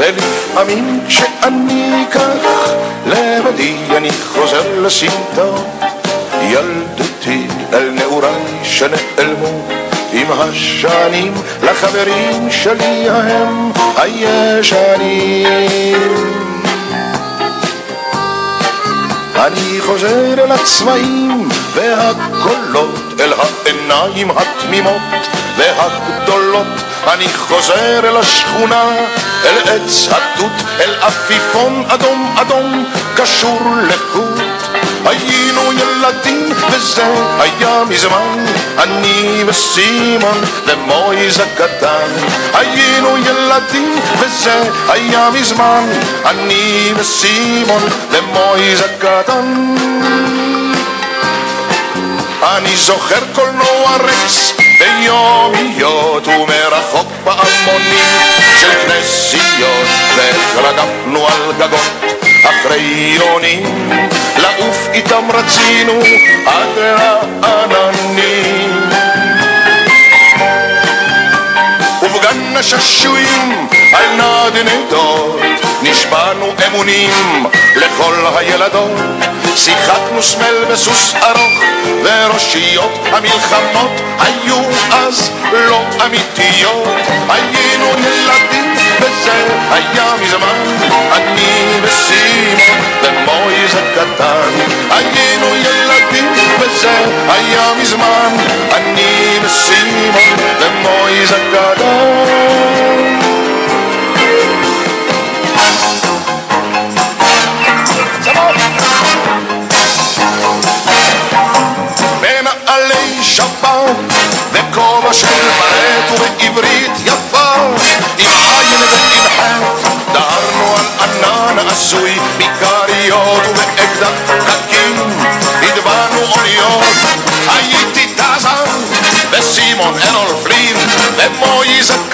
ולפעמים כשאני כך לבדי אני חוזר לסמטה ילדותי אל נעוריי שנעלמו עם השנים לחברים שלי ההם הישנים אני חוזר אל הצבעים והקולות, אל העיניים התמימות והגדולות. אני חוזר אל השכונה, עץ התות, אל עפיפון אדום אדום, קשור לחוט. היינו ילדים וזה היה מזמן, אני וסימון ומויז הקטן. היינו ילדים וזה היה מזמן, אני וסימון ומויז הקטן. אני זוכר קולנוע רקס ביומיות ומרחוק פעמונים והתרגפנו על גגות אחרי יונים לעוף איתם רצינו עד העננים ובגן השעשועים על נדנדות נשבענו אמונים לכל הילדות. שיחקנו סמל וסוס ארוך וראשיות המלחמות היו אז לא אמיתיות. היינו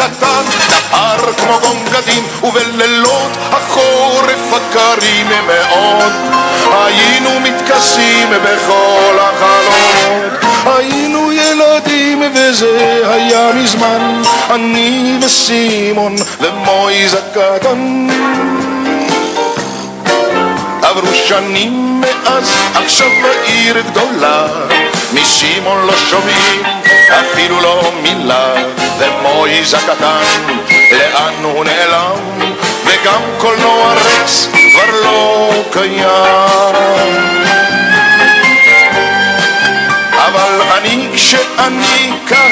הקטן דהר כמו גונגדים ובלילות החורף הקרים מאוד. היינו מתכסים בכל החלומות היינו ילדים וזה היה מזמן. אני וסימון ומויז הקטן. עברו שנים מאז, עכשיו העיר גדולה. מסימון לא שומעים אפילו לא מילה ומויז הקטן לאן הוא נעלם וגם קולנוע רקס כבר לא קיים. אבל אני כשאני כך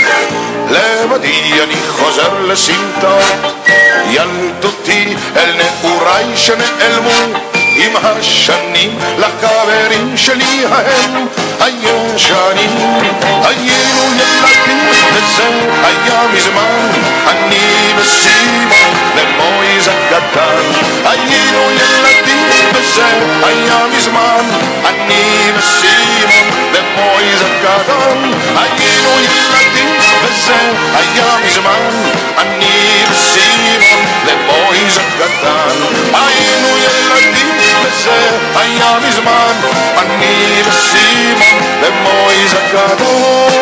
לבדי אני חוזר לסמטות ילדותי אל נעוריי שנעלמו עם השנים לחברים שלי ההם. הישנים היינו ילדים היינו ילדים וזה היה מזמן אני וסימון ומויז הקטן היינו ילדים וזה היה מזמן אני וסימון ומויז הקטן היינו ילדים וזה היה מזמן אני וסימון ומויז הקטן